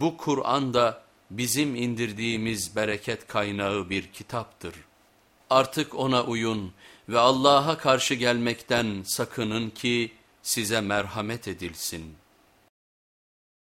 Bu Kur'an da bizim indirdiğimiz bereket kaynağı bir kitaptır. Artık ona uyun ve Allah'a karşı gelmekten sakının ki size merhamet edilsin.''